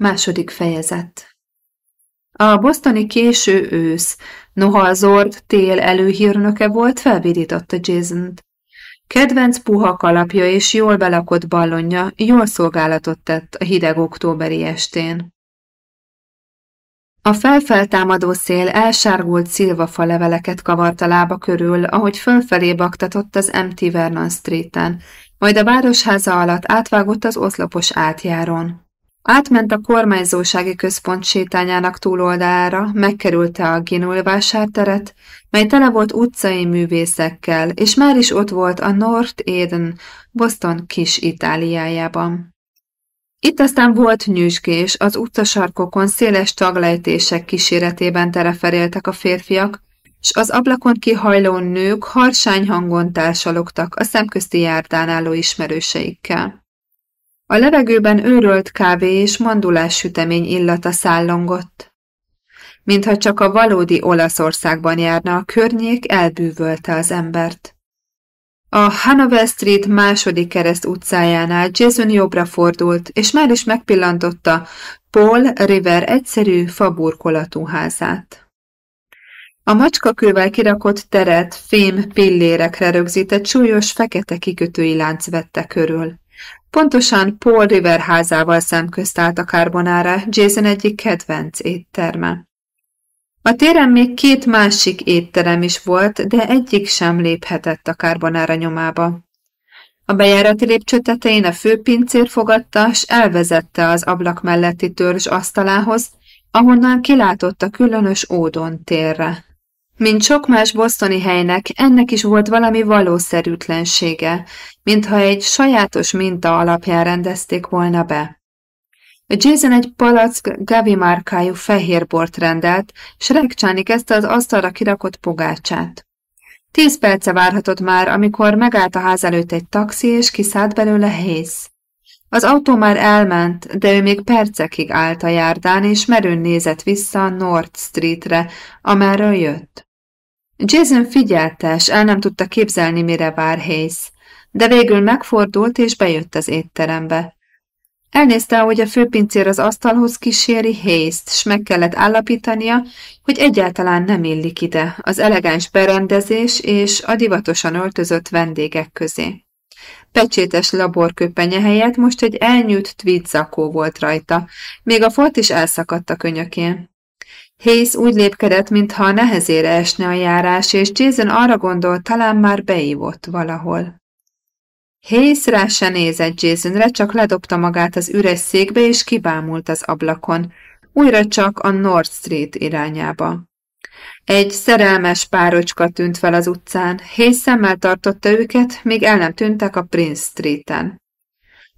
Második fejezet A bosztoni késő ősz, noha a Zord tél előhírnöke volt, felvidította jason -t. Kedvenc puha kalapja és jól belakott ballonja jól szolgálatot tett a hideg októberi estén. A felfeltámadó szél elsárgult szilvafa leveleket a lába körül, ahogy fölfelé baktatott az Empty Vernon Street-en, majd a városháza alatt átvágott az oszlopos átjáron. Átment a kormányzósági központ sétányának túloldalára, megkerülte a Ginul vásárteret, mely tele volt utcai művészekkel, és már is ott volt a North Eden, Boston kis Itáliájában. Itt aztán volt nyüzsgés, az utcasarkokon széles taglejtések kíséretében tereferéltek a férfiak, s az ablakon kihajló nők harsány hangon társalogtak a szemközti járdán álló ismerőseikkel. A levegőben őrölt kávé és mandulás sütemény illata szállongott. Mintha csak a valódi Olaszországban járna a környék, elbűvölte az embert. A Hanover Street második kereszt utcájánál Jason jobbra fordult, és már is megpillantotta Paul River egyszerű, faburkolatú házát. A macskakővel kirakott teret fém pillérekre rögzített súlyos fekete kikötői lánc vette körül. Pontosan Paul River házával szemközt állt a karbonára, Jason egyik kedvenc étterme. A téren még két másik étterem is volt, de egyik sem léphetett a karbonára nyomába. A bejárati lépcső tetején a főpincér fogadta, s elvezette az ablak melletti törzs asztalához, ahonnan kilátott a különös ódon térre. Mint sok más bosztoni helynek, ennek is volt valami valószerűtlensége, mintha egy sajátos minta alapján rendezték volna be. Jason egy palack Gavi márkájú fehér bort rendelt, s regcsálni kezdte az asztalra kirakott pogácsát. Tíz perce várhatott már, amikor megállt a ház előtt egy taxi, és kiszállt belőle Hayes. Az autó már elment, de ő még percekig állt a járdán, és merőn nézett vissza a North Streetre, amerről jött. Jason figyelte, el nem tudta képzelni, mire vár Hayes, de végül megfordult, és bejött az étterembe. Elnézte, hogy a főpincér az asztalhoz kíséri Hayes-t, s meg kellett állapítania, hogy egyáltalán nem illik ide az elegáns berendezés és a divatosan öltözött vendégek közé. Pecsétes laborköpenye helyett most egy elnyűjt tweed zakó volt rajta, még a folt is elszakadt a könyökén. Hayes úgy lépkedett, mintha nehezére esne a járás, és Jason arra gondolt, talán már beívott valahol. Hayes rá se nézett Jasonre, csak ledobta magát az üres székbe, és kibámult az ablakon, újra csak a North Street irányába. Egy szerelmes párocska tűnt fel az utcán, Hayes szemmel tartotta őket, míg el nem tűntek a Prince Street-en.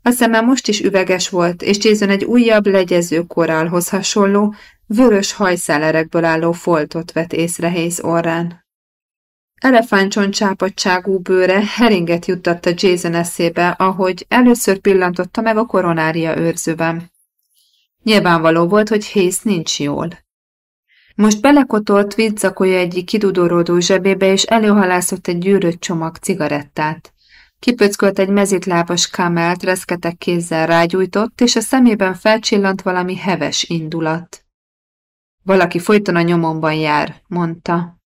A szeme most is üveges volt, és Jason egy újabb legyező korálhoz hasonló, vörös hajszálerekből álló foltot vett észre Hayes orrán. Elefántcsont csápadtságú bőre heringet juttatta Jason eszébe, ahogy először pillantotta meg a koronária őrzőben. Nyilvánvaló volt, hogy Hayes nincs jól. Most belekotolt viccakolja egyik kidudorodó zsebébe, és előhalászott egy gyűrött csomag cigarettát. Kipöckölt egy mezitlábas kamelt, reszketek kézzel rágyújtott, és a szemében felcsillant valami heves indulat. Valaki folyton a nyomomban jár, mondta.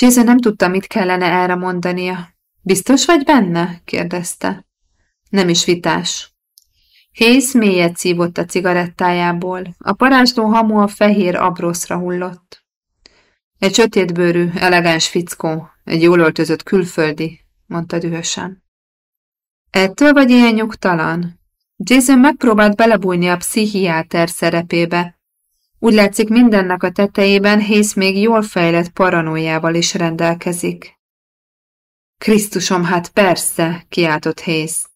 Jason nem tudta, mit kellene erre mondania. Biztos vagy benne? kérdezte. Nem is vitás. Hayes mélyet szívott a cigarettájából. A parázsló hamu a fehér abroszra hullott. Egy sötétbőrű, elegáns fickó, egy jól öltözött külföldi, mondta dühösen. Ettől vagy ilyen nyugtalan? Jason megpróbált belebújni a pszichiáter szerepébe, úgy látszik mindennek a tetejében Hész még jól fejlett paranójával is rendelkezik. Krisztusom, hát persze, kiáltott Hész.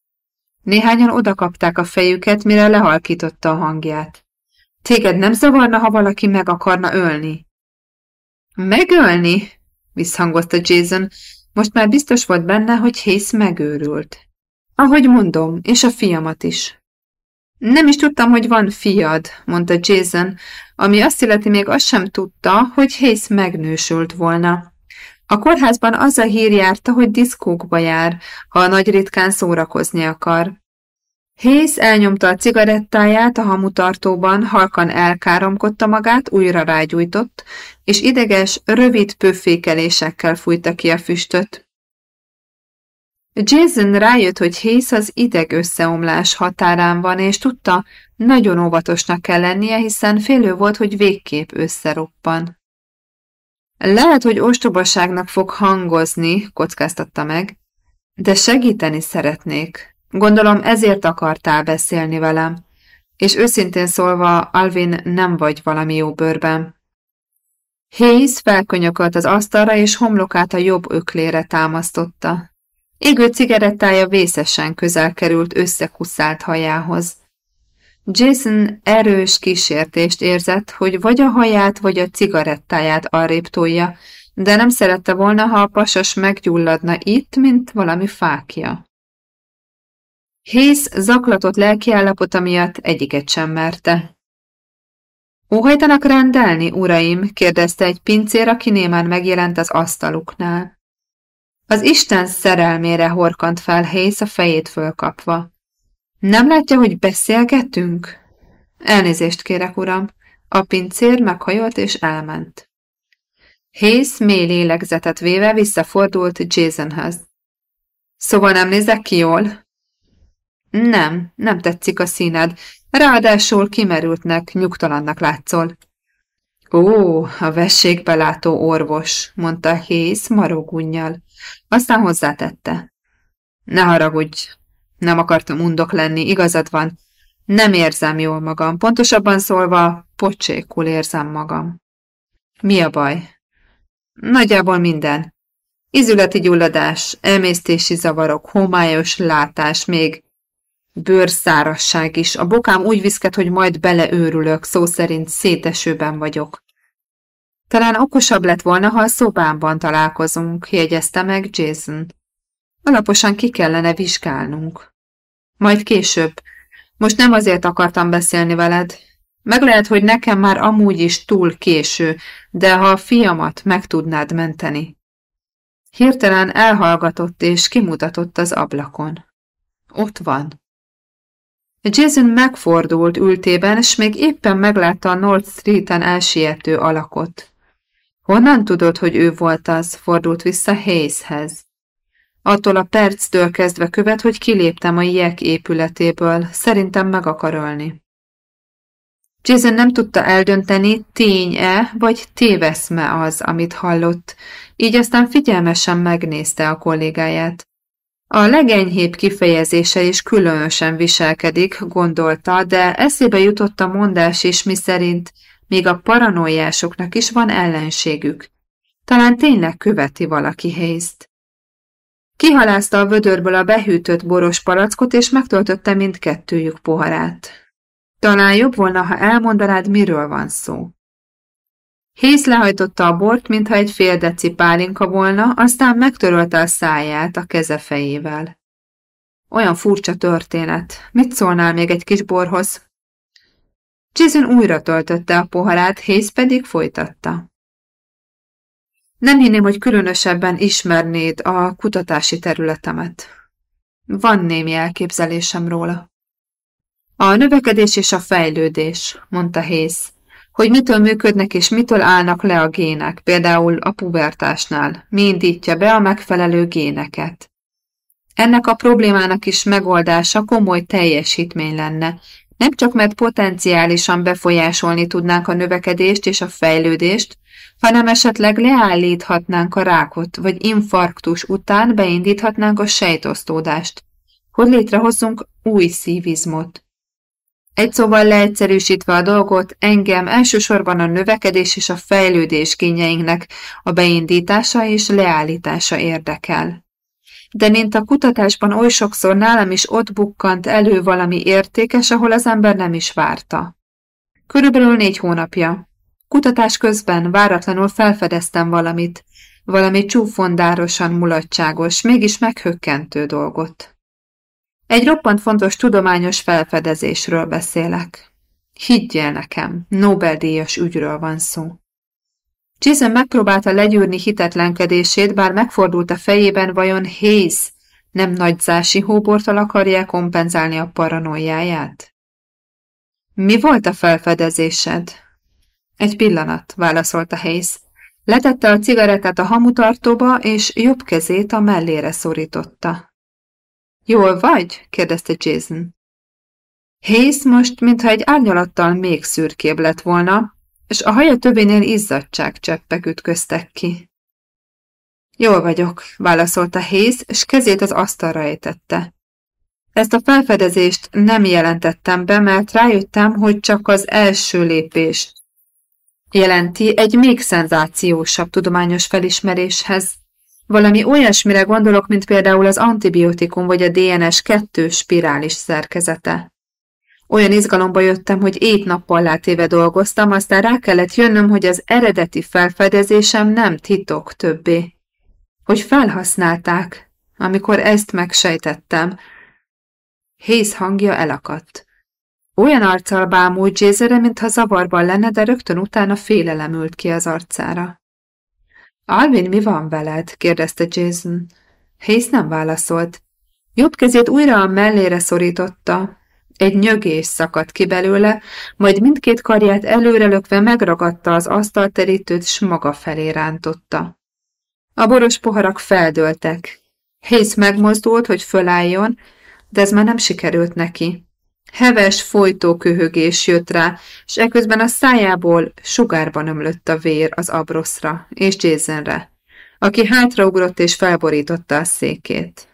Néhányan odakapták a fejüket, mire lehalkította a hangját. Téged nem zavarna, ha valaki meg akarna ölni? Megölni? visszhangozta Jason. Most már biztos volt benne, hogy Hész megőrült. Ahogy mondom, és a fiamat is. Nem is tudtam, hogy van fiad, mondta Jason, ami azt illeti még azt sem tudta, hogy Hayes megnősült volna. A kórházban az a hír járta, hogy diszkókba jár, ha a nagy ritkán szórakozni akar. Hayes elnyomta a cigarettáját a hamutartóban, halkan elkáromkodta magát, újra rágyújtott, és ideges, rövid pöffékelésekkel fújta ki a füstöt. Jason rájött, hogy Hayes az ideg összeomlás határán van, és tudta, nagyon óvatosnak kell lennie, hiszen félő volt, hogy végképp összeroppan. Lehet, hogy ostobaságnak fog hangozni, kockáztatta meg, de segíteni szeretnék. Gondolom ezért akartál beszélni velem, és őszintén szólva, Alvin, nem vagy valami jó bőrben. Hayes felkönyökölt az asztalra, és homlokát a jobb öklére támasztotta. Égő cigarettája vészesen közel került összekuszált hajához. Jason erős kísértést érzett, hogy vagy a haját, vagy a cigarettáját arrébb tolja, de nem szerette volna, ha a pasas meggyulladna itt, mint valami fákja. Hész zaklatott lelkiállapota miatt egyiket sem merte. Óhajtanak rendelni, uraim? kérdezte egy pincér, aki némán megjelent az asztaluknál. Az Isten szerelmére horkant fel Hész a fejét fölkapva. Nem látja, hogy beszélgetünk? Elnézést kérek, uram. A pincér meghajolt és elment. Hész mély lélegzetet véve visszafordult Jasonhez. Szóval nem nézek ki jól? Nem, nem tetszik a színed. Ráadásul kimerültnek, nyugtalannak látszol. Ó, a vességbelátó orvos, mondta Hész marogunnyal. Aztán hozzátette. Ne haragudj, nem akartam undok lenni, igazad van. Nem érzem jól magam, pontosabban szólva, pocsékul érzem magam. Mi a baj? Nagyjából minden. Izületi gyulladás, emésztési zavarok, homályos látás, még bőrszárasság is. A bokám úgy viszket, hogy majd beleőrülök, szó szerint szétesőben vagyok. Talán okosabb lett volna, ha a szobámban találkozunk, jegyezte meg Jason. Alaposan ki kellene vizsgálnunk. Majd később. Most nem azért akartam beszélni veled. Meg lehet, hogy nekem már amúgy is túl késő, de ha a fiamat meg tudnád menteni. Hirtelen elhallgatott és kimutatott az ablakon. Ott van. Jason megfordult ültében, és még éppen meglátta a North Street-en elsiető alakot. Honnan tudod, hogy ő volt az? Fordult vissza Hayeshez. Attól a perctől kezdve követ, hogy kiléptem a jek épületéből, szerintem meg akar ölni. Jason nem tudta eldönteni, tény-e vagy téveszme az, amit hallott, így aztán figyelmesen megnézte a kollégáját. A legenyhébb kifejezése is különösen viselkedik, gondolta, de eszébe jutott a mondás is, miszerint még a paranoiásoknak is van ellenségük. Talán tényleg követi valaki. Kihalázta a vödörből a behűtött boros palackot, és megtöltötte mindkettőjük poharát. Talán jobb volna, ha elmondanád, miről van szó. Hész lehajtotta a bort, mintha egy fél deci pálinka volna, aztán megtörölte a száját a keze fejével. Olyan furcsa történet. Mit szólnál még egy kis borhoz? Jason újra töltötte a poharát, Hész pedig folytatta. Nem hinném, hogy különösebben ismernéd a kutatási területemet. Van némi elképzelésem róla. A növekedés és a fejlődés, mondta Hész, hogy mitől működnek és mitől állnak le a gének, például a pubertásnál, mi indítja be a megfelelő géneket. Ennek a problémának is megoldása komoly teljesítmény lenne, nem csak mert potenciálisan befolyásolni tudnánk a növekedést és a fejlődést, hanem esetleg leállíthatnánk a rákot, vagy infarktus után beindíthatnánk a sejtosztódást, hogy létrehozzunk új szívizmot. Egy szóval leegyszerűsítve a dolgot, engem elsősorban a növekedés és a fejlődés kényeinknek a beindítása és leállítása érdekel. De mint a kutatásban oly sokszor nálam is ott bukkant elő valami értékes, ahol az ember nem is várta. Körülbelül négy hónapja. Kutatás közben váratlanul felfedeztem valamit, valami csúfondárosan mulatságos, mégis meghökkentő dolgot. Egy roppant fontos tudományos felfedezésről beszélek. Higgyél nekem, Nobel-díjas ügyről van szó. Jason megpróbálta legyűrni hitetlenkedését, bár megfordult a fejében, vajon Hayes Nem nagyzási hóborttal akarják kompenzálni a paranoiáját? Mi volt a felfedezésed? Egy pillanat, válaszolta Hayes. Letette a cigarettát a hamutartóba, és jobb kezét a mellére szorította. Jól vagy? kérdezte Jason. Hayes most, mintha egy árnyalattal még szürkébb lett volna, és a haja tövénél izzadság cseppek ütköztek ki. Jól vagyok, válaszolta Hayes, és kezét az asztalra ejtette. Ezt a felfedezést nem jelentettem be, mert rájöttem, hogy csak az első lépés jelenti egy még szenzációsabb tudományos felismeréshez. Valami olyasmire gondolok, mint például az antibiotikum vagy a DNS kettős spirális szerkezete. Olyan izgalomba jöttem, hogy éjt-nappal látéve dolgoztam, aztán rá kellett jönnöm, hogy az eredeti felfedezésem nem titok többé. Hogy felhasználták, amikor ezt megsejtettem. Hész hangja elakadt. Olyan arccal bámult Jézere, mintha zavarban lenne, de rögtön utána félelem ült ki az arcára. Alvin, mi van veled? kérdezte Jason. Hész nem válaszolt. Jobb kezét újra a mellére szorította, egy nyögés szakadt ki belőle, majd mindkét karját előrelökve megragadta az asztalterítőt, s maga felé rántotta. A boros poharak feldöltek. Hész megmozdult, hogy fölálljon, de ez már nem sikerült neki. Heves, folytó köhögés jött rá, és eközben a szájából sugárban ömlött a vér az abroszra és Jasonre, aki hátraugrott és felborította a székét.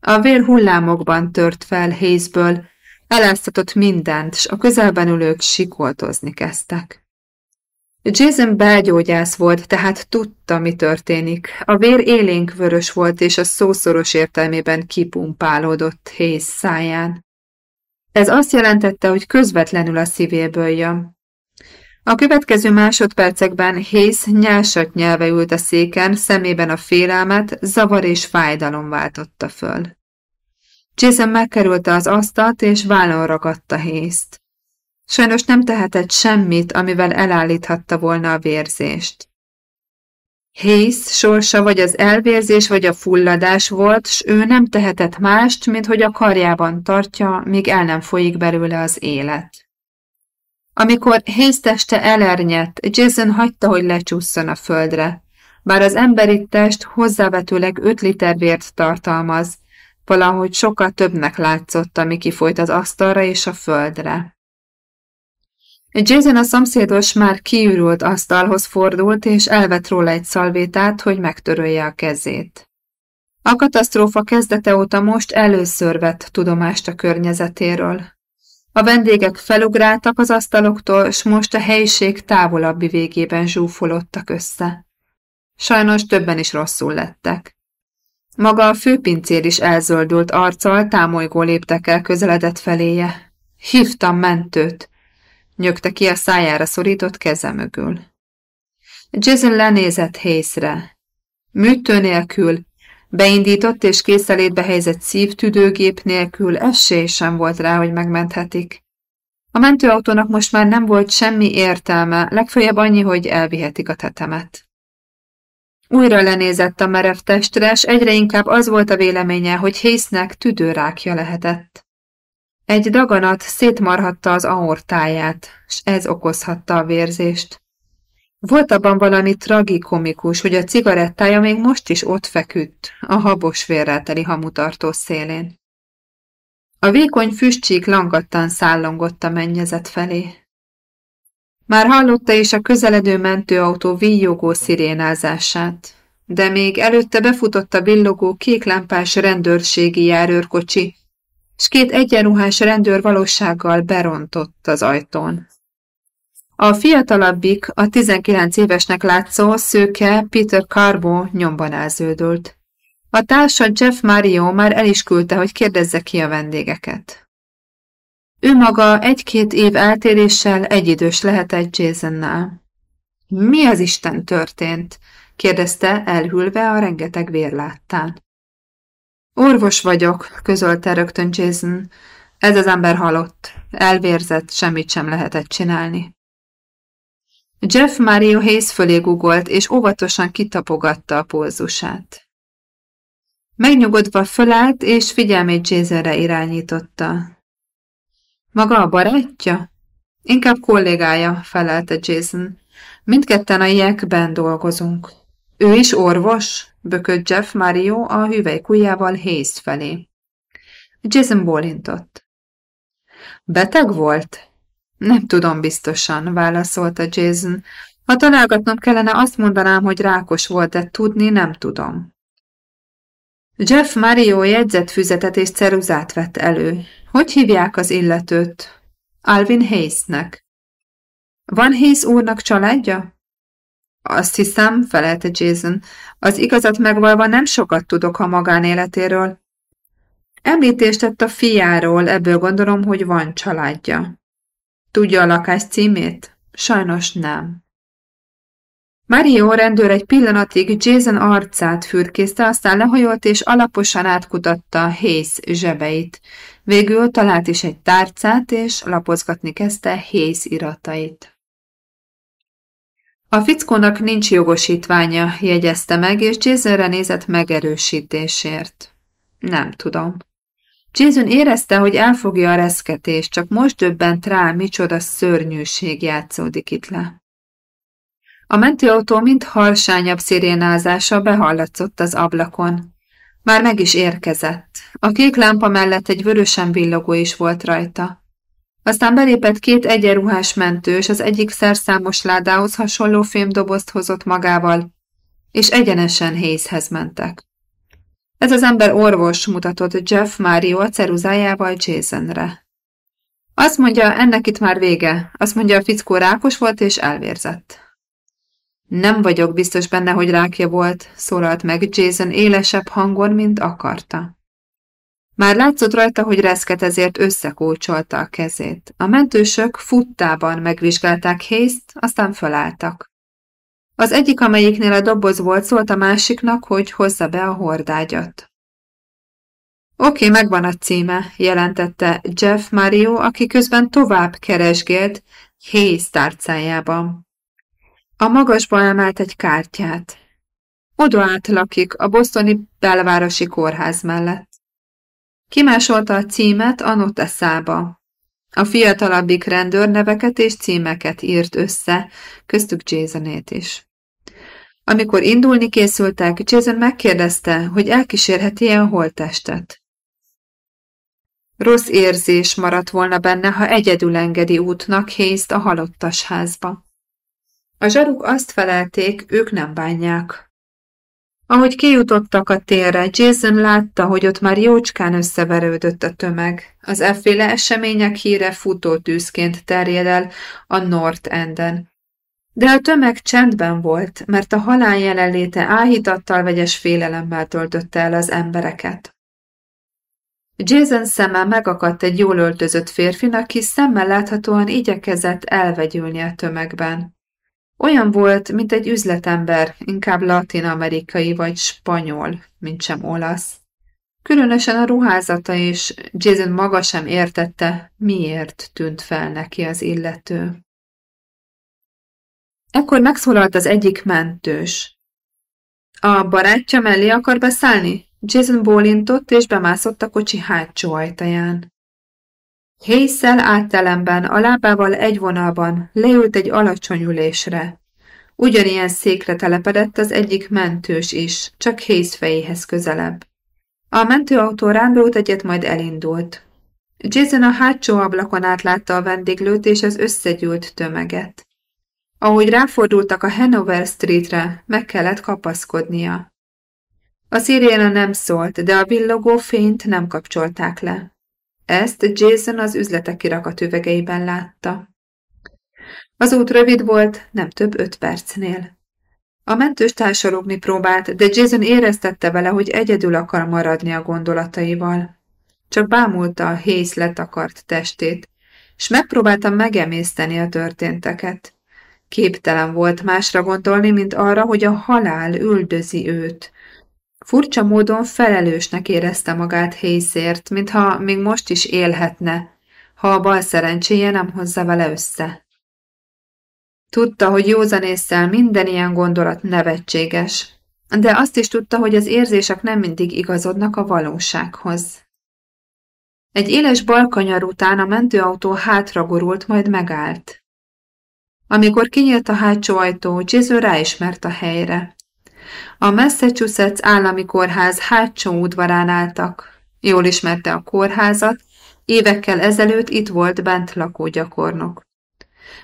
A vér hullámokban tört fel Hézből, Eláztatott mindent, s a közelben ülők sikoltozni kezdtek. Jason belgyógyász volt, tehát tudta, mi történik. A vér élénk vörös volt, és a szószoros értelmében kipumpálódott Hayes száján. Ez azt jelentette, hogy közvetlenül a szívéből jön. A következő másodpercekben Hayes nyásat nyelve ült a széken, szemében a félelmet, zavar és fájdalom váltotta föl. Jason megkerülte az asztalt, és vállon ragadta Hészt. Sajnos nem tehetett semmit, amivel elállíthatta volna a vérzést. Hész sorsa vagy az elvérzés, vagy a fulladás volt, s ő nem tehetett mást, mint hogy a karjában tartja, míg el nem folyik belőle az élet. Amikor Hész teste elernyett, Jason hagyta, hogy lecsúszson a földre. Bár az emberi test hozzávetőleg 5 liter vért tartalmaz, Valahogy sokkal többnek látszott, ami kifolyt az asztalra és a földre. Jason a szomszédos már kiürült asztalhoz fordult, és elvett róla egy szalvétát, hogy megtörölje a kezét. A katasztrófa kezdete óta most először vett tudomást a környezetéről. A vendégek felugráltak az asztaloktól, s most a helyiség távolabbi végében zsúfolódtak össze. Sajnos többen is rosszul lettek. Maga a főpincér is elzöldült arccal, támolygó léptekkel közeledett feléje. Hívtam mentőt, nyögte ki a szájára szorított keze mögül. Jason lenézett hészre. Műtő nélkül, beindított és készelétbe helyezett szívtüdőgép nélkül esély sem volt rá, hogy megmenthetik. A mentőautónak most már nem volt semmi értelme, legfeljebb annyi, hogy elvihetik a tetemet. Újra lenézett a merev testre, s egyre inkább az volt a véleménye, hogy Hésznek tüdőrákja lehetett. Egy daganat szétmarhatta az aortáját, s ez okozhatta a vérzést. Volt abban valami tragikomikus, hogy a cigarettája még most is ott feküdt, a habos vérrel teli hamutartó szélén. A vékony füstcsík langattan szállongott a mennyezet felé. Már hallotta is a közeledő mentőautó víjogó szirénázását, de még előtte befutott a villogó kéklámpás rendőrségi járőrkocsi, s két egyenruhás rendőr valósággal berontott az ajtón. A fiatalabbik, a 19 évesnek látszó szőke Peter Carbo nyomban elződült. A társa Jeff Mario már el is küldte, hogy kérdezze ki a vendégeket. Ő maga egy-két év eltéréssel egyidős lehetett Jasonnál. Mi az Isten történt? kérdezte elhülve a rengeteg vér láttán. Orvos vagyok, közölte rögtön Jason. Ez az ember halott. Elvérzett, semmit sem lehetett csinálni. Jeff Mario Hayes fölé gugolt, és óvatosan kitapogatta a pulzusát. Megnyugodva fölállt, és figyelmét Jasonre irányította. Maga a barátja? Inkább kollégája, felelte Jason. Mindketten a jekben dolgozunk. Ő is orvos? bökött Jeff Mario a hüvelykujjával Hayes felé. Jason bólintott. Beteg volt? Nem tudom biztosan, válaszolta Jason. Ha találgatnom kellene, azt mondanám, hogy rákos volt, de tudni nem tudom. Jeff Mario jegyzetfüzetet és ceruzát vett elő. Hogy hívják az illetőt? Alvin Hayesnek. Van Hayes úrnak családja? Azt hiszem, felelte Jason. Az igazat megvalva nem sokat tudok a magánéletéről. Említést tett a fiáról, ebből gondolom, hogy van családja. Tudja a lakás címét? Sajnos nem. Mario rendőr egy pillanatig Jason arcát fürkészte, aztán lehajolt és alaposan átkutatta Hayes zsebeit. Végül talált is egy tárcát, és lapozgatni kezdte Hayes iratait. A fickónak nincs jogosítványa, jegyezte meg, és Jasonre nézett megerősítésért. Nem tudom. Jason érezte, hogy elfogja a reszketést, csak most döbbent rá, micsoda szörnyűség játszódik itt le. A mentőautó mind halsányabb szirénázása behallatszott az ablakon. Már meg is érkezett. A kék lámpa mellett egy vörösen villogó is volt rajta. Aztán belépett két egyenruhás mentős, az egyik szerszámos ládához hasonló fémdobozt hozott magával, és egyenesen Hayeshez mentek. Ez az ember orvos mutatott Jeff Mario a ceruzájával Jasonre. Azt mondja, ennek itt már vége. Azt mondja, a fickó rákos volt és elvérzett. Nem vagyok biztos benne, hogy rákja volt, szólalt meg Jason élesebb hangon, mint akarta. Már látszott rajta, hogy reszket ezért összekócsolta a kezét. A mentősök futtában megvizsgálták Hayes-t, aztán fölálltak. Az egyik, amelyiknél a doboz volt, szólt a másiknak, hogy hozza be a hordágyat. Oké, megvan a címe, jelentette Jeff Mario, aki közben tovább keresgélt Hayes tárcájában. A magasba emelt egy kártyát. Oda át lakik, a bosztoni belvárosi kórház mellett. Kimásolta a címet a noteszába. A fiatalabbik rendőr neveket és címeket írt össze, köztük Jasonét is. Amikor indulni készültek, Jason megkérdezte, hogy elkísérheti-e a holttestet. Rossz érzés maradt volna benne, ha egyedül engedi útnak Hayes-t a halottas házba. A zsaruk azt felelték, ők nem bánják. Ahogy kijutottak a térre, Jason látta, hogy ott már jócskán összeverődött a tömeg. Az efféle események híre futótűzként terjed el a North Enden. De a tömeg csendben volt, mert a halál jelenléte áhítattal vegyes félelemmel töltötte el az embereket. Jason szeme megakadt egy jól öltözött férfinak, aki szemmel láthatóan igyekezett elvegyülni a tömegben. Olyan volt, mint egy üzletember, inkább latin-amerikai vagy spanyol, mint sem olasz. Különösen a ruházata és Jason maga sem értette, miért tűnt fel neki az illető. Ekkor megszólalt az egyik mentős. A barátja mellé akar beszállni? Jason bólintott és bemászott a kocsi hátsó ajtaján. Hészszel áttelemben, a lábával egy vonalban leült egy alacsony ülésre. Ugyanilyen székre telepedett az egyik mentős is, csak Hész fejéhez közelebb. A mentőautó rándult egyet, majd elindult. Jason a hátsó ablakon átlátta a vendéglőt és az összegyűlt tömeget. Ahogy ráfordultak a Hanover Streetre, meg kellett kapaszkodnia. A sziréna nem szólt, de a villogó fényt nem kapcsolták le. Ezt Jason az üzletek kirakat üvegeiben látta. Az út rövid volt, nem több öt percnél. A mentős társalogni próbált, de Jason éreztette vele, hogy egyedül akar maradni a gondolataival. Csak bámulta a hész letakart testét, és megpróbálta megemészteni a történteket. Képtelen volt másra gondolni, mint arra, hogy a halál üldözi őt. Furcsa módon felelősnek érezte magát Hészért, mintha még most is élhetne, ha a bal szerencséje nem hozza vele össze. Tudta, hogy józanésszel minden ilyen gondolat nevetséges. de azt is tudta, hogy az érzések nem mindig igazodnak a valósághoz. Egy éles balkanyar után a mentőautó hátra gurult, majd megállt. Amikor kinyílt a hátsó ajtó, Jason ráismert a helyre. A Massachusetts állami kórház hátsó udvarán álltak. Jól ismerte a kórházat, évekkel ezelőtt itt volt bent lakó gyakornok.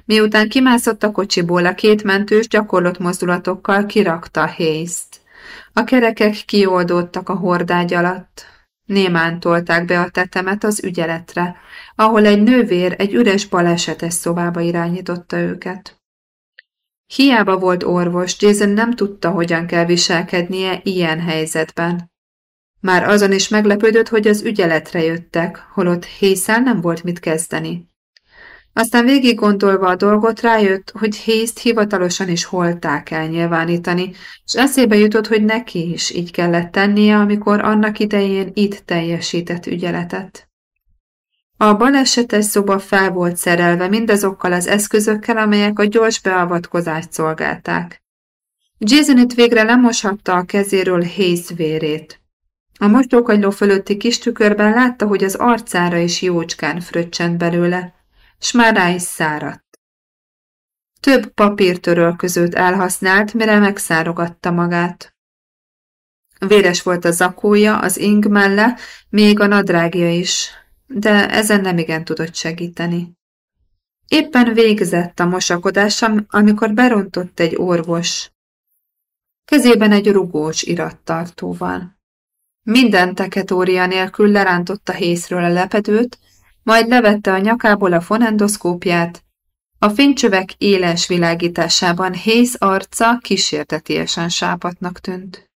Miután kimászott a kocsiból, a két mentős gyakorlott mozdulatokkal kirakta Hayes-t. A kerekek kioldódtak a hordágy alatt. Némán tolták be a tetemet az ügyeletre, ahol egy nővér egy üres balesetes szobába irányította őket. Hiába volt orvos, Jason nem tudta, hogyan kell viselkednie ilyen helyzetben. Már azon is meglepődött, hogy az ügyeletre jöttek, holott Hészel nem volt mit kezdeni. Aztán végig gondolva a dolgot rájött, hogy Hészt hivatalosan is holták el nyilvánítani, és eszébe jutott, hogy neki is így kellett tennie, amikor annak idején itt teljesített ügyeletet. A balesetes szoba fel volt szerelve mindazokkal az eszközökkel, amelyek a gyors beavatkozást szolgálták. Jason itt végre lemoshatta a kezéről Hayes vérét. A mostókagyló fölötti kis tükörben látta, hogy az arcára is jócskán fröccsent belőle, s már rá is száradt. Több papírtörölközőt elhasznált, mire megszárogatta magát. Véres volt a zakója, az ing melle, még a nadrágja is, de ezen nem igen tudott segíteni. Éppen végzett a mosakodás, amikor berontott egy orvos. Kezében egy rugós irattartóval. Minden teketória nélkül lerántotta hészről a lepedőt, majd levette a nyakából a fonendoszkópját. A fénycsövek éles világításában Hész arca kísértetiesen sápatnak tűnt.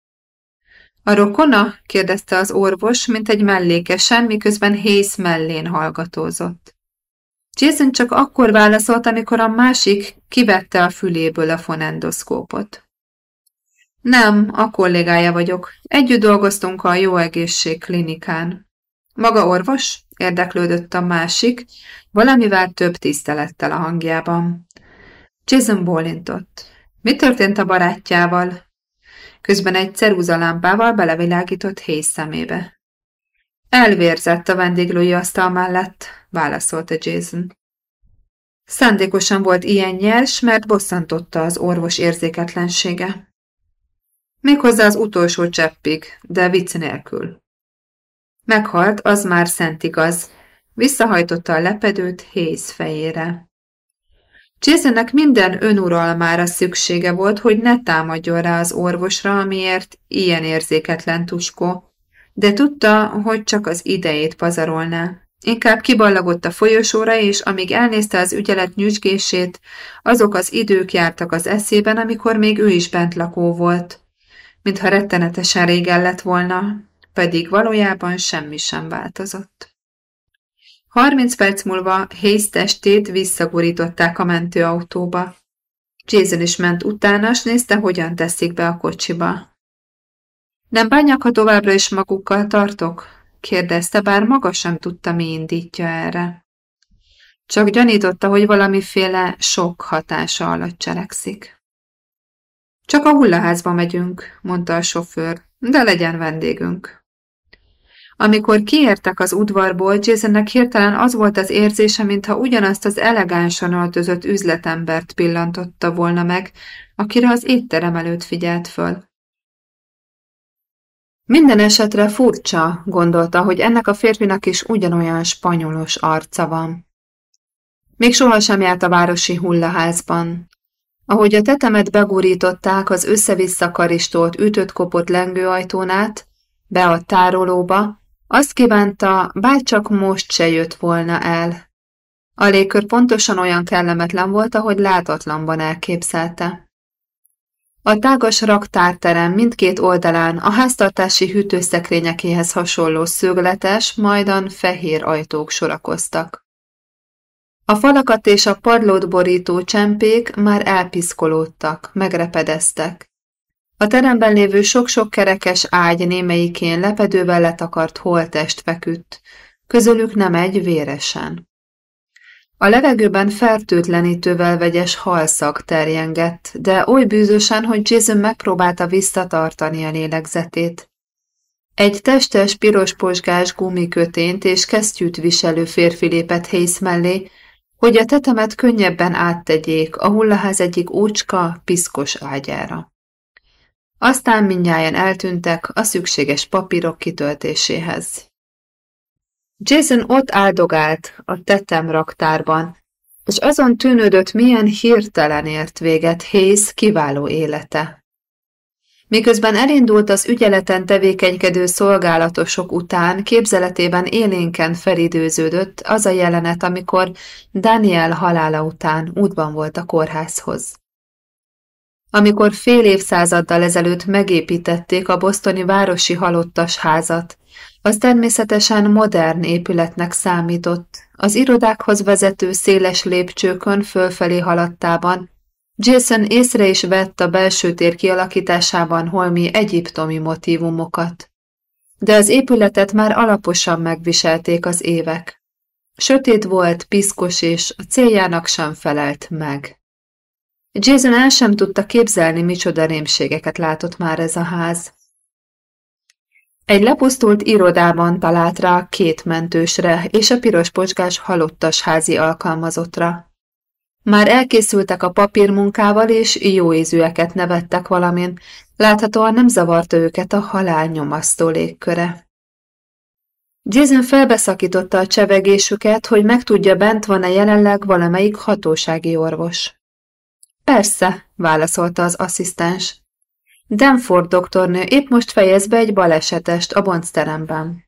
A rokona? kérdezte az orvos, mint egy mellékesen, miközben Hész mellén hallgatózott. Jason csak akkor válaszolt, amikor a másik kivette a füléből a fonendoszkópot. Nem, a kollégája vagyok. Együtt dolgoztunk a Jó Egészség klinikán. Maga orvos? érdeklődött a másik, valamivel több tisztelettel a hangjában. Jason bólintott. Mi történt a barátjával? Közben egy ceruzalámpával belevilágított Hayes szemébe. Elvérzett a vendéglői asztal mellett, válaszolta Jason. Szándékosan volt ilyen nyers, mert bosszantotta az orvos érzéketlensége. Méghozzá az utolsó cseppig, de vicc nélkül. Meghalt, az már szent igaz. Visszahajtotta a lepedőt Héz fejére. Jasonnek minden önuralmára szüksége volt, hogy ne támadjon rá az orvosra, amiért ilyen érzéketlen tuskó, de tudta, hogy csak az idejét pazarolná. Inkább kiballagott a folyosóra, és amíg elnézte az ügyelet nyüzsgését, azok az idők jártak az eszében, amikor még ő is bent lakó volt. Mintha rettenetesen régen lett volna, pedig valójában semmi sem változott. Harminc perc múlva Hayes testét visszagurították a mentőautóba. Jason is ment utána, s nézte, hogyan teszik be a kocsiba. Nem bánják, ha továbbra is magukkal tartok? kérdezte, bár maga sem tudta, mi indítja erre. Csak gyanította, hogy valamiféle sok hatása alatt cselekszik. Csak a hullaházba megyünk, mondta a sofőr, de legyen vendégünk. Amikor kiértek az udvarból, Jasonnek hirtelen az volt az érzése, mintha ugyanazt az elegánsan öltözött üzletembert pillantotta volna meg, akire az étterem előtt figyelt föl. Minden esetre furcsa, gondolta, hogy ennek a férfinak is ugyanolyan spanyolos arca van. Még sohasem járt a városi hullaházban. Ahogy a tetemet begurították az össze-vissza karistolt ütött-kopott lengőajtón át, be a tárolóba, azt kívánta, bárcsak most se jött volna el. A légkör pontosan olyan kellemetlen volt, ahogy látatlanban elképzelte. A tágas raktárterem mindkét oldalán a háztartási hűtőszekrényekéhez hasonló szögletes, majdan fehér ajtók sorakoztak. A falakat és a padlót borító csempék már elpiszkolódtak, megrepedeztek. A teremben lévő sok-sok kerekes ágy némelyikén lepedővel letakart holtest feküdt, közülük nem egy véresen. A levegőben fertőtlenítővel vegyes halszak terjengett, de oly bűzösen, hogy Jason megpróbálta visszatartani a lélegzetét. Egy testes, piros posgás gumikötént és kesztyűt viselő férfi lépett Hayes mellé, hogy a tetemet könnyebben áttegyék a hullaház egyik ócska, piszkos ágyára. Aztán mindnyájan eltűntek a szükséges papírok kitöltéséhez. Jason ott áldogált a tetem raktárban, és azon tűnődött, milyen hirtelen ért véget Hayes kiváló élete. Miközben elindult az ügyeleten tevékenykedő szolgálatosok után, képzeletében élénken felidőződött az a jelenet, amikor Daniel halála után útban volt a kórházhoz. Amikor fél évszázaddal ezelőtt megépítették a bosztoni városi halottas házat, az természetesen modern épületnek számított, az irodákhoz vezető széles lépcsőkön fölfelé haladtában, Jason észre is vett a belső tér kialakításában holmi egyiptomi motívumokat. De az épületet már alaposan megviselték az évek. Sötét volt, piszkos és a céljának sem felelt meg. Jason el sem tudta képzelni, micsoda rémségeket látott már ez a ház. Egy lepusztult irodában talált rá két mentősre és a piros pocskás halottas házi alkalmazottra. Már elkészültek a papírmunkával, és jó ízűeket nevettek valamin, láthatóan nem zavarta őket a halál nyomasztó légköre. Jason felbeszakította a csevegésüket, hogy megtudja, bent van-e jelenleg valamelyik hatósági orvos. Persze, válaszolta az asszisztens. Denford doktornő épp most fejez be egy balesetest a boncteremben.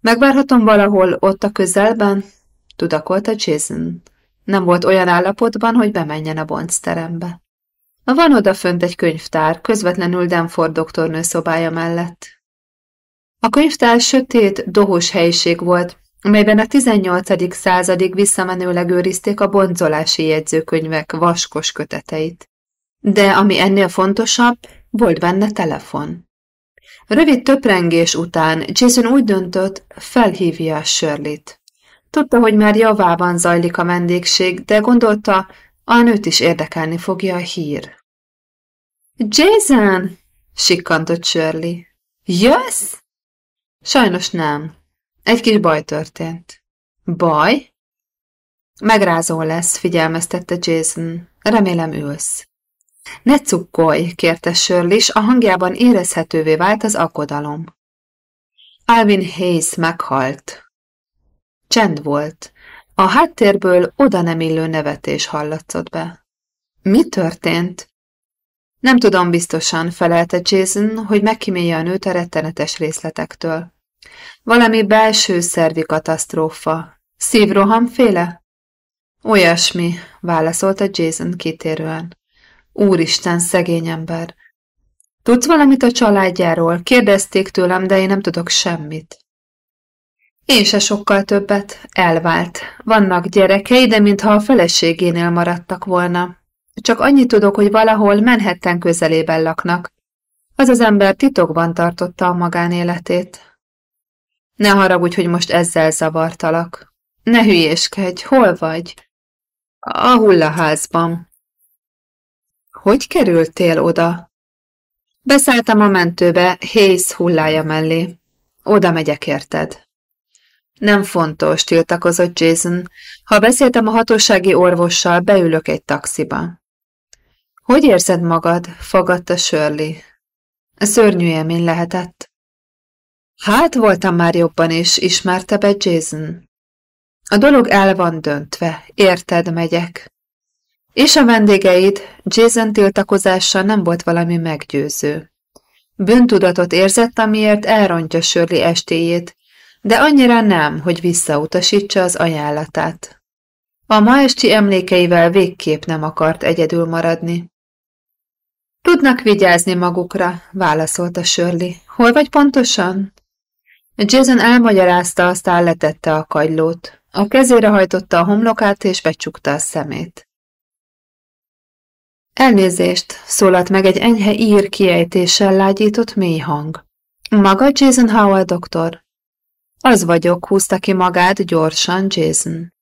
Megvárhatom valahol ott a közelben? Tudakolta Jason. Nem volt olyan állapotban, hogy bemenjen a boncterembe. Van odafönt egy könyvtár, közvetlenül Denford doktornő szobája mellett. A könyvtár sötét, dohos helyiség volt, melyben a 18. századig visszamenőleg őrizték a bonzolási jegyzőkönyvek vaskos köteteit. De ami ennél fontosabb, volt benne telefon. Rövid töprengés után Jason úgy döntött, felhívja Shirley-t. Tudta, hogy már javában zajlik a vendégség, de gondolta, a nőt is érdekelni fogja a hír. Jason! sikkantott Shirley. Jössz? Sajnos nem. Egy kis baj történt. Baj? Megrázó lesz, figyelmeztette Jason. Remélem ülsz. Ne cukkolj, kérte Shirley, a hangjában érezhetővé vált az aggodalom. Alvin Hayes meghalt. Csend volt. A háttérből oda nem illő nevetés hallatszott be. Mi történt? Nem tudom biztosan, felelte Jason, hogy megkímélje a nőt a rettenetes részletektől. Valami belső szervi katasztrófa. Szívrohamféle? Olyasmi, válaszolta Jason kitérően. Úristen, szegény ember. Tudsz valamit a családjáról? Kérdezték tőlem, de én nem tudok semmit. Én se sokkal többet. Elvált. Vannak gyerekei, de mintha a feleségénél maradtak volna. Csak annyit tudok, hogy valahol Manhattan közelében laknak. Az az ember titokban tartotta a magánéletét. Ne haragudj, hogy most ezzel zavartalak. Ne hülyéskedj, hol vagy? A hullaházban. Hogy kerültél oda? Beszálltam a mentőbe, Hayes hullája mellé. Oda megyek érted. Nem fontos, tiltakozott Jason. Ha beszéltem a hatósági orvossal, beülök egy taxiba. Hogy érzed magad? fogadta Shirley. Szörnyű élmény lehetett. Hát voltam már jobban is, ismerte be Jason. A dolog el van döntve, érted, megyek. És a vendégeid Jason tiltakozása nem volt valami meggyőző. Bűntudatot érzett, amiért elrontja Shirley estéjét, de annyira nem, hogy visszautasítsa az ajánlatát. A ma esti emlékeivel végképp nem akart egyedül maradni. Tudnak vigyázni magukra, válaszolta Shirley. Hol vagy pontosan? Jason elmagyarázta, aztán letette a kagylót. A kezére hajtotta a homlokát, és becsukta a szemét. Elnézést, szólalt meg egy enyhe ír kiejtéssel lágyított mély hang. Maga Jason Howell doktor? Az vagyok, húzta ki magát gyorsan Jason.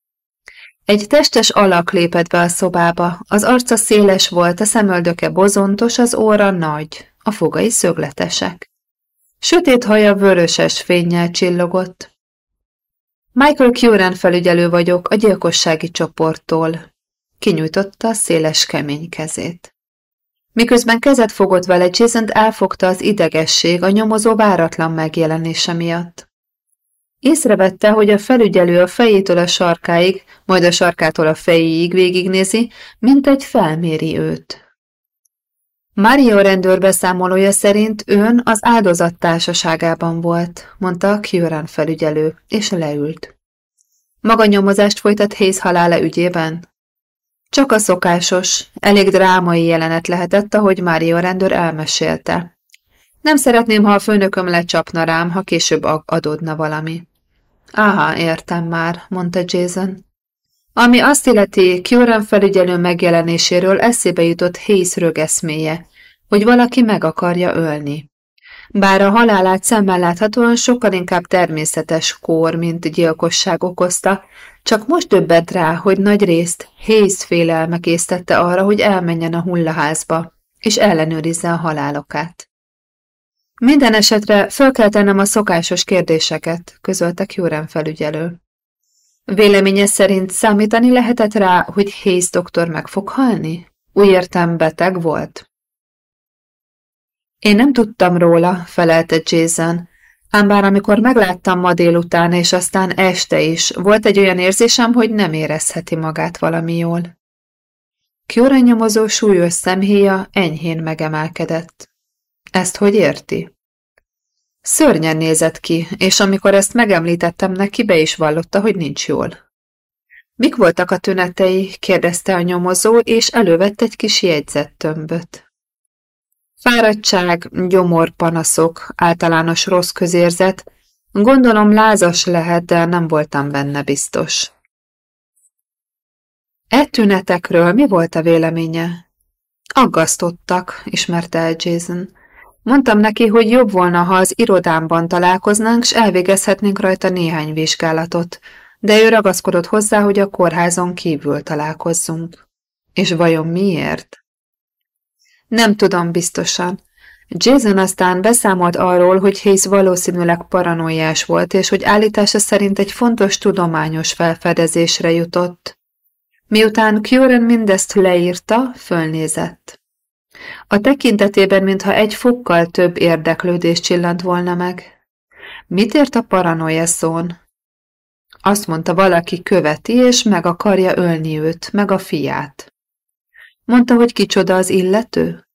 Egy testes alak lépett be a szobába, az arca széles volt, a szemöldöke bozontos, az óra nagy, a fogai szögletesek. Sötét haja vöröses fénnyel csillogott. Michael Curran felügyelő vagyok a gyilkossági csoporttól. Kinyújtotta a széles kemény kezét. Miközben kezet fogott vele, Jason elfogta az idegesség a nyomozó váratlan megjelenése miatt. Észrevette, hogy a felügyelő a fejétől a sarkáig, majd a sarkától a fejéig végignézi, mint egy felméri őt. Mario rendőr beszámolója szerint ön az áldozat társaságában volt, mondta a felügyelő, és leült. Maga nyomozást folytat Hayes halála ügyében? Csak a szokásos, elég drámai jelenet lehetett, ahogy Mario rendőr elmesélte. Nem szeretném, ha a főnököm lecsapna rám, ha később adódna valami. Aha, értem már, mondta Jason. Ami azt illeti, Kieran felügyelő megjelenéséről eszébe jutott Hayes rögeszméje, hogy valaki meg akarja ölni. Bár a halálát szemmel láthatóan sokkal inkább természetes kór, mint gyilkosság okozta, csak most többet rá, hogy nagy részt Hayes félelme késztette arra, hogy elmenjen a hullaházba, és ellenőrizze a halálokát. Minden esetre föl kell tennem a szokásos kérdéseket, közölte Kjóren felügyelő. Véleménye szerint számítani lehetett rá, hogy Hayes doktor meg fog halni? Úgy értem, beteg volt? Én nem tudtam róla, felelte Jason, ám bár amikor megláttam ma délután, és aztán este is, volt egy olyan érzésem, hogy nem érezheti magát valami jól. Kjóra nyomozó súlyos szemhéja enyhén megemelkedett. Ezt hogy érti? Szörnyen nézett ki, és amikor ezt megemlítettem neki, be is vallotta, hogy nincs jól. Mik voltak a tünetei? kérdezte a nyomozó, és elővett egy kis jegyzettömböt. Fáradtság, gyomor, panaszok, általános rossz közérzet, gondolom lázas lehet, de nem voltam benne biztos. E tünetekről mi volt a véleménye? Aggasztottak, ismerte el Jason. Mondtam neki, hogy jobb volna, ha az irodámban találkoznánk, s elvégezhetnénk rajta néhány vizsgálatot, de ő ragaszkodott hozzá, hogy a kórházon kívül találkozzunk. És vajon miért? Nem tudom biztosan. Jason aztán beszámolt arról, hogy Hayes valószínűleg paranoiás volt, és hogy állítása szerint egy fontos tudományos felfedezésre jutott. Miután Kieran mindezt leírta, fölnézett. A tekintetében, mintha egy fokkal több érdeklődés csillant volna meg. Mit ért a paranoia szón? Azt mondta, valaki követi, és meg akarja ölni őt, meg a fiát. Mondta, hogy kicsoda az illető?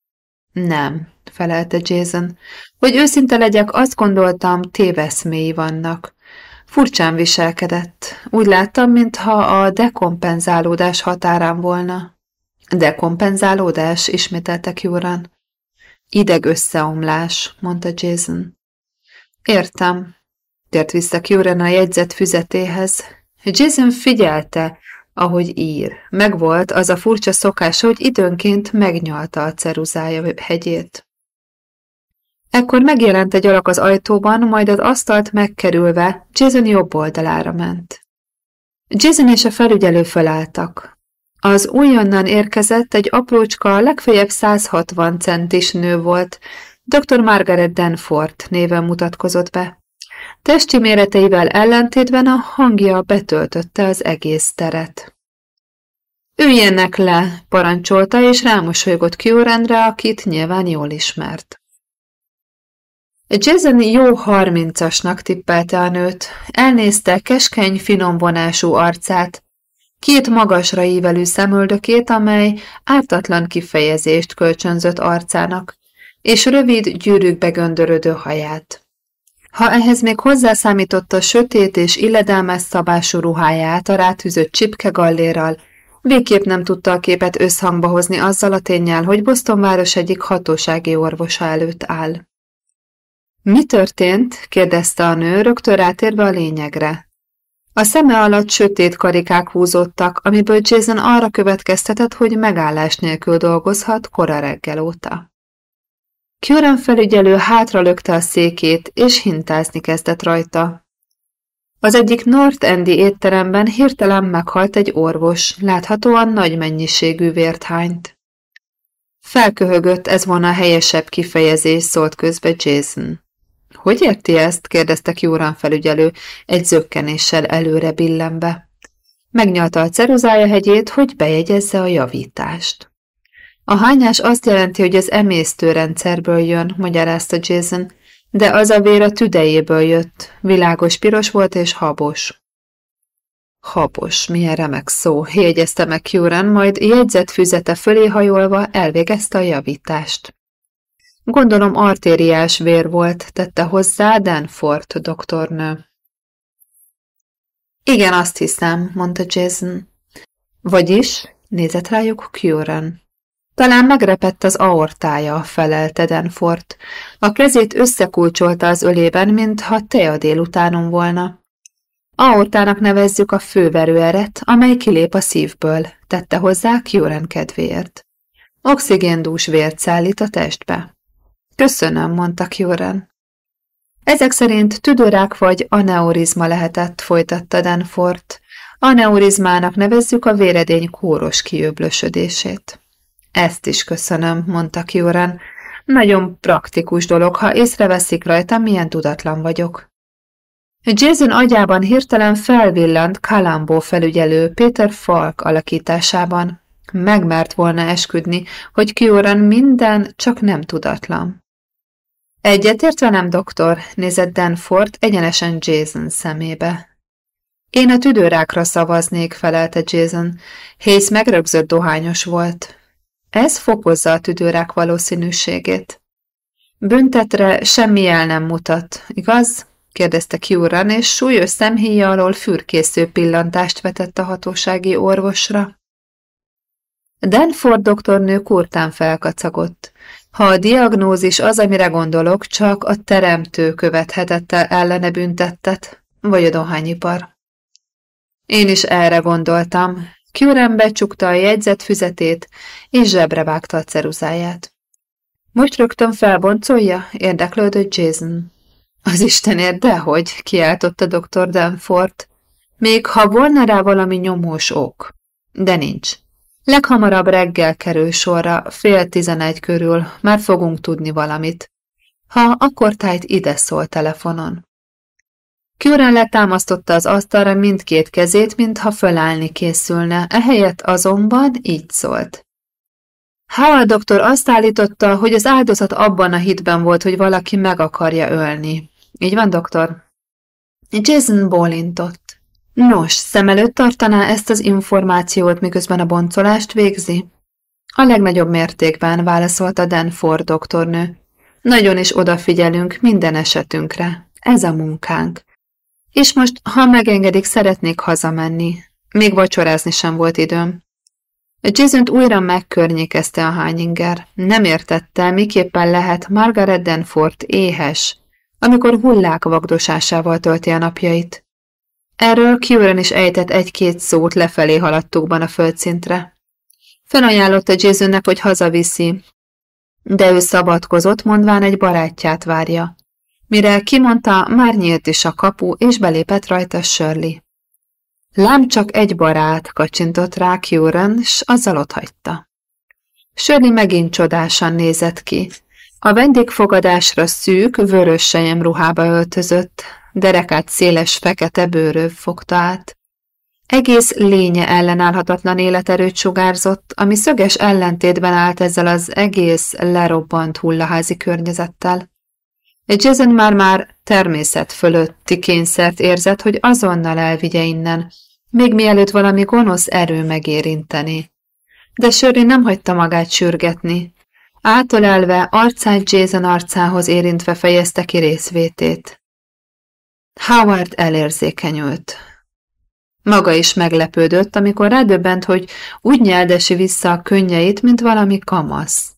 Nem, felelte Jason. Hogy őszinte legyek, azt gondoltam, téveszméi vannak. Furcsán viselkedett. Úgy láttam, mintha a dekompenzálódás határán volna. Dekompenzálódás, ismételtek Jóran. Ideg összeomlás, mondta Jason. Értem, tért vissza Kjóren a jegyzet füzetéhez. Jason figyelte, ahogy ír. Megvolt az a furcsa szokása, hogy időnként megnyalta a ceruzája hegyét. Ekkor megjelent egy alak az ajtóban, majd az asztalt megkerülve Jason jobb oldalára ment. Jason és a felügyelő felálltak. Az újonnan érkezett egy aprócska, legfeljebb 160 centis nő volt, dr. Margaret Danford néven mutatkozott be. Testi méreteivel ellentétben a hangja betöltötte az egész teret. Üljenek le, parancsolta, és rámosolygott Kiorendre, akit nyilván jól ismert. Jason jó harmincasnak tippelte a nőt, elnézte keskeny, finom vonású arcát, két magasra ívelő szemöldökét, amely ártatlan kifejezést kölcsönzött arcának, és rövid, gyűrűkbe göndörödő haját. Ha ehhez még hozzászámította sötét és illedelmes szabású ruháját a rátűzött csipke végképp nem tudta a képet összhangba hozni azzal a tényel, hogy Boston város egyik hatósági orvosa előtt áll. Mi történt? kérdezte a nő, rögtön rátérve a lényegre. A szeme alatt sötét karikák húzódtak, amiből Jason arra következtetett, hogy megállás nélkül dolgozhat kora reggel óta. Kjören felügyelő hátra lökte a székét, és hintázni kezdett rajta. Az egyik North Endi étteremben hirtelen meghalt egy orvos, láthatóan nagy mennyiségű vért hányt. Felköhögött, ez volna a helyesebb kifejezés, szólt közbe Jason. Hogy érti ezt? kérdezte Kjúran felügyelő, egy zökkenéssel előre billenve. Megnyalta a ceruzája hegyét, hogy bejegyezze a javítást. A hányás azt jelenti, hogy az emésztőrendszerből jön, magyarázta Jason, de az a vér a tüdejéből jött, világos piros volt és habos. Habos, milyen remek szó, jegyezte meg Kjuran, majd jegyzett füzete fölé hajolva elvégezte a javítást. Gondolom artériás vér volt, tette hozzá Danford doktornő. Igen, azt hiszem, mondta Jason. Vagyis, nézett rájuk Kjuran. Talán megrepett az aortája, felelte Danford. A kezét összekulcsolta az ölében, mintha te a délutánon volna. Aortának nevezzük a főverőeret, amely kilép a szívből, tette hozzá Kjuren kedvéért. Oxigéndús vért szállít a testbe. Köszönöm, mondta Kjuren. Ezek szerint tüdőrák vagy aneurizma lehetett, folytatta Danford. Aneurizmának nevezzük a véredény kóros kiöblösödését. Ezt is köszönöm, mondta Kjuren. Nagyon praktikus dolog, ha észreveszik rajtam, milyen tudatlan vagyok. Jason agyában hirtelen felvillant Kalambó felügyelő Peter Falk alakításában. Megmert volna esküdni, hogy Kioran minden, csak nem tudatlan. Egyetért velem, doktor, nézett Danford egyenesen Jason szemébe. Én a tüdőrákra szavaznék, felelte Jason. Hayes megrögzött dohányos volt. Ez fokozza a tüdőrák valószínűségét. Büntetre semmi el nem mutat, igaz? kérdezte Kiuran, és súlyos szemhéja alól fürkésző pillantást vetett a hatósági orvosra. Danford doktornő kurtán felkacagott. Ha a diagnózis az, amire gondolok, csak a teremtő követhetett el ellene büntettet, vagy a dohányipar. Én is erre gondoltam. Kiuran becsukta a jegyzett füzetét, és zsebre vágta a ceruzáját. Most rögtön felboncolja? érdeklődött Jason. Az Istenért, dehogy, kiáltotta dr. Danford. Még ha volna rá valami nyomós ok. De nincs. Leghamarabb reggel kerül sorra, fél tizenegy körül, már fogunk tudni valamit. Ha akkor tájt ide szól telefonon. Kюren letámasztotta az asztalra mindkét kezét, mintha fölállni készülne, ehelyett azonban így szólt. Howard doktor azt állította, hogy az áldozat abban a hitben volt, hogy valaki meg akarja ölni. Így van, doktor? Jason bólintott. Nos, szem előtt tartaná ezt az információt, miközben a boncolást végzi? A legnagyobb mértékben, válaszolta Danford doktornő. Nagyon is odafigyelünk minden esetünkre. Ez a munkánk. És most, ha megengedik, szeretnék hazamenni. Még vacsorázni sem volt időm. jason újra megkörnyékezte a hányinger. Nem értette, miképpen lehet Margaret Danford éhes, amikor hullák vagdosásával tölti a napjait. Erről Kieran is ejtett egy-két szót lefelé haladtukban a földszintre. Felajánlotta Jasonnek, hogy hazaviszi, de ő szabadkozott, mondván egy barátját várja. Mire kimondta, már nyílt is a kapu, és belépett rajta Shirley. Lám csak egy barát, kacsintott rá Kieran, s azzal ott hagyta. Shirley megint csodásan nézett ki, a vendégfogadásra szűk, vörös ruhába öltözött, derekát széles fekete bőröv fogta át. Egész lénye ellenállhatatlan életerőt sugárzott, ami szöges ellentétben állt ezzel az egész lerobbant hullaházi környezettel. Jason már-már természet fölötti kényszert érzett, hogy azonnal elvigye innen, még mielőtt valami gonosz erő megérinteni. De Söri nem hagyta magát sürgetni, Átölelve, arcát Jason arcához érintve fejezte ki részvétét. Howard elérzékenyült. Maga is meglepődött, amikor rádöbbent, hogy úgy nyeldesi vissza a könnyeit, mint valami kamasz.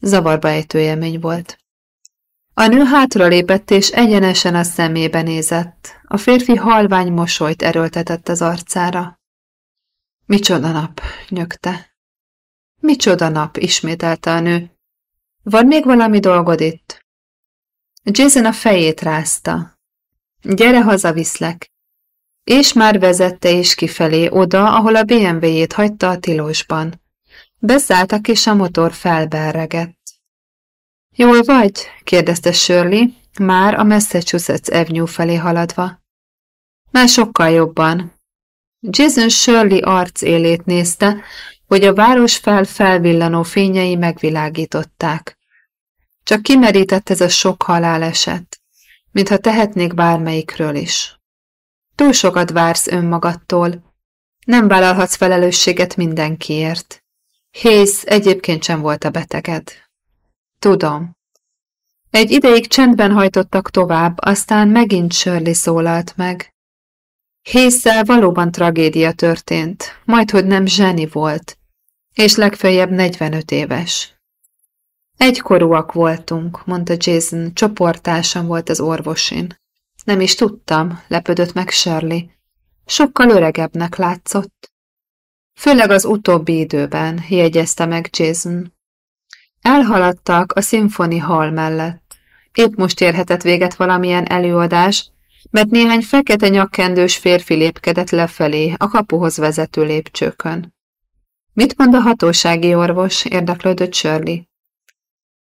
Zavarba ejtő élmény volt. A nő hátra lépett és egyenesen a szemébe nézett. A férfi halvány mosolyt erőltetett az arcára. Micsoda nap, nyögte. Micsoda nap, ismételte a nő. Van még valami dolgod itt? Jason a fejét rázta. Gyere, hazaviszlek. És már vezette is kifelé oda, ahol a BMW-jét hagyta a tilosban. Beszálltak, és a motor felberregett. Jól vagy? kérdezte Shirley, már a Massachusetts Avenue felé haladva. Már sokkal jobban. Jason Shirley arcélét nézte, hogy a város fel felvillanó fényei megvilágították. Csak kimerített ez a sok haláleset, mintha tehetnék bármelyikről is. Túl sokat vársz önmagadtól. Nem vállalhatsz felelősséget mindenkiért. Hész egyébként sem volt a beteged. Tudom. Egy ideig csendben hajtottak tovább, aztán megint Shirley szólalt meg. Hészszel valóban tragédia történt, majdhogy nem zseni volt, és legfeljebb 45 éves. Egykorúak voltunk, mondta Jason, csoportásan volt az orvosin. Nem is tudtam, lepődött meg Shirley. Sokkal öregebbnek látszott. Főleg az utóbbi időben, jegyezte meg Jason. Elhaladtak a Symphony Hall mellett. Épp most érhetett véget valamilyen előadás, mert néhány fekete nyakkendős férfi lépkedett lefelé a kapuhoz vezető lépcsőkön. Mit mond a hatósági orvos? érdeklődött Shirley.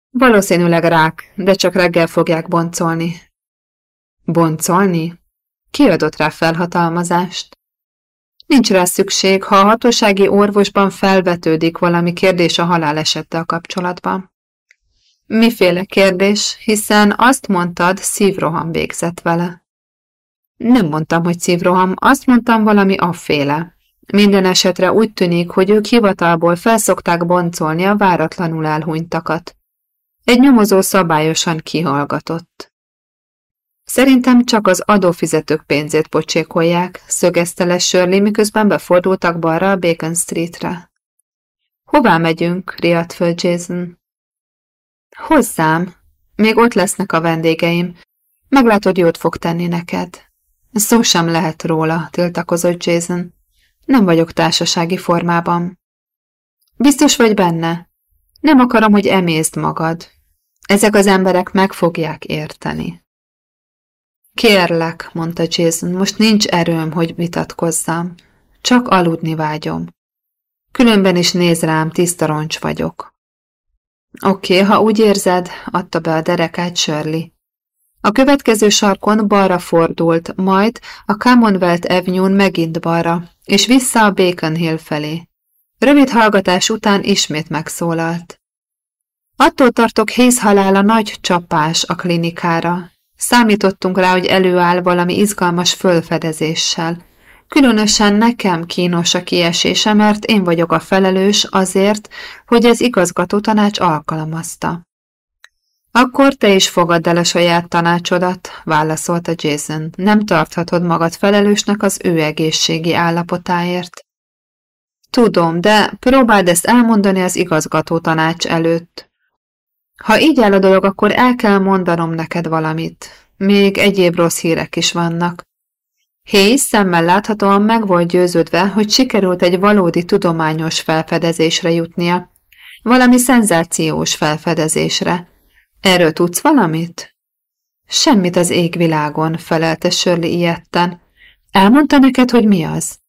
Valószínűleg rák, de csak reggel fogják boncolni. Boncolni? Ki adott rá felhatalmazást? Nincs rá szükség, ha a hatósági orvosban felvetődik valami kérdés a halálesettel kapcsolatban. Miféle kérdés, hiszen azt mondtad, szívroham végzett vele. Nem mondtam, hogy szívroham, azt mondtam valami afféle. Minden esetre úgy tűnik, hogy ők hivatalból felszokták boncolni a váratlanul elhunytakat. Egy nyomozó szabályosan kihallgatott. Szerintem csak az adófizetők pénzét pocsékolják, szögezte le Shirley, miközben befordultak balra a Bacon Streetre. Hová megyünk? riadt föl Jason. Hozzám. Még ott lesznek a vendégeim. Meglátod, jót fog tenni neked. Szó sem lehet róla, tiltakozott Jason. Nem vagyok társasági formában. Biztos vagy benne? Nem akarom, hogy emészd magad. Ezek az emberek meg fogják érteni. Kérlek, mondta Jason, most nincs erőm, hogy vitatkozzam. Csak aludni vágyom. Különben is néz rám, tiszta roncs vagyok. Oké, ha úgy érzed, adta be a derekát Shirley. A következő sarkon balra fordult, majd a Commonwealth Avenue-n megint balra, és vissza a Bacon Hill felé. Rövid hallgatás után ismét megszólalt. Attól tartok Hész halála nagy csapás a klinikára. Számítottunk rá, hogy előáll valami izgalmas fölfedezéssel. Különösen nekem kínos a kiesése, mert én vagyok a felelős azért, hogy ez igazgató tanács alkalmazta. Akkor te is fogadd el a saját tanácsodat, válaszolta Jason. Nem tarthatod magad felelősnek az ő egészségi állapotáért. Tudom, de próbáld ezt elmondani az igazgató tanács előtt. Ha így áll a dolog, akkor el kell mondanom neked valamit. Még egyéb rossz hírek is vannak. Hayes szemmel láthatóan meg volt győződve, hogy sikerült egy valódi tudományos felfedezésre jutnia. Valami szenzációs felfedezésre Erről tudsz valamit? Semmit az égvilágon, felelte Shirley ilyetten. Elmondta neked, hogy mi az?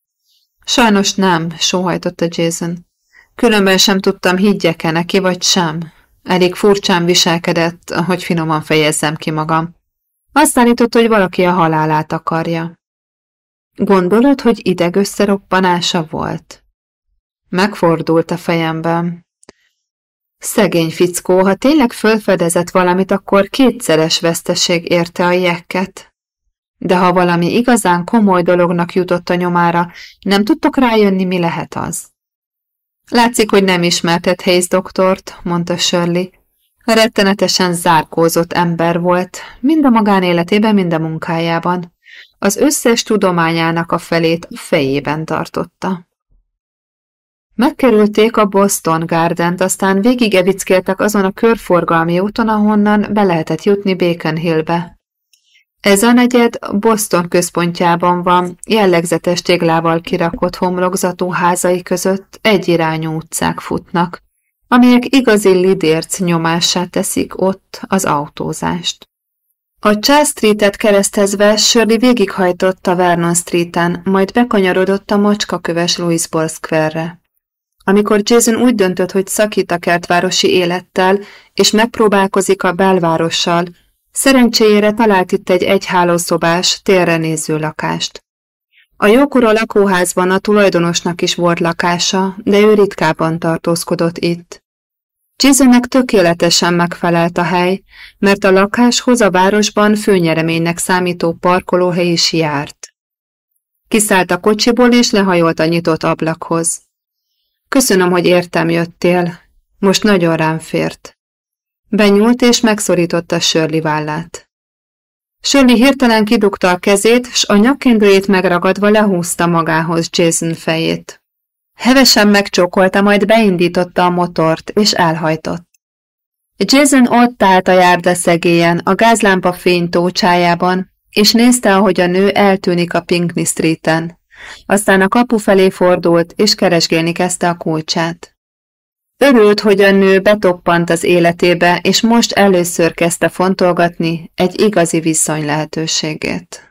Sajnos nem, sóhajtotta Jason. Különben sem tudtam, higgyek-e neki, vagy sem. Elég furcsán viselkedett, hogy finoman fejezzem ki magam. Azt állított, hogy valaki a halálát akarja. Gondolod, hogy ideg összeroppanása volt? Megfordult a fejemben. Szegény fickó, ha tényleg fölfedezett valamit, akkor kétszeres veszteség érte a jekket. De ha valami igazán komoly dolognak jutott a nyomára, nem tudtok rájönni, mi lehet az. Látszik, hogy nem ismertet Hayes doktort, mondta Shirley. Rettenetesen zárkózott ember volt, mind a magánéletében, mind a munkájában. Az összes tudományának a felét a fejében tartotta. Megkerülték a Boston Gardent, aztán végig azon a körforgalmi úton, ahonnan be lehetett jutni Bacon Hillbe. Ez a negyed Boston központjában van, jellegzetes téglával kirakott homlokzatú házai között egyirányú utcák futnak, amelyek igazi lidérc nyomását teszik ott az autózást. A Charles Street-et keresztezve Shirley végighajtott a Vernon Street-en, majd bekanyarodott a macskaköves Louisbourg Square-re. Amikor Jason úgy döntött, hogy szakít a kertvárosi élettel, és megpróbálkozik a belvárossal, szerencséjére talált itt egy egyhálószobás, térre néző lakást. A jókora lakóházban a tulajdonosnak is volt lakása, de ő ritkában tartózkodott itt. Jasonnek tökéletesen megfelelt a hely, mert a lakáshoz a városban főnyereménynek számító parkolóhely is járt. Kiszállt a kocsiból és lehajolt a nyitott ablakhoz. Köszönöm, hogy értem jöttél. Most nagyon rám fért. Benyúlt és megszorította Shirley vállát. Shirley hirtelen kidugta a kezét, s a nyakkendőjét megragadva lehúzta magához Jason fejét. Hevesen megcsókolta, majd beindította a motort, és elhajtott. Jason ott állt a járda szegélyen, a gázlámpa fény tócsájában, és nézte, ahogy a nő eltűnik a Pinkney Street-en. Aztán a kapu felé fordult, és keresgélni kezdte a kulcsát. Örült, hogy a nő betoppant az életébe, és most először kezdte fontolgatni egy igazi viszony lehetőségét.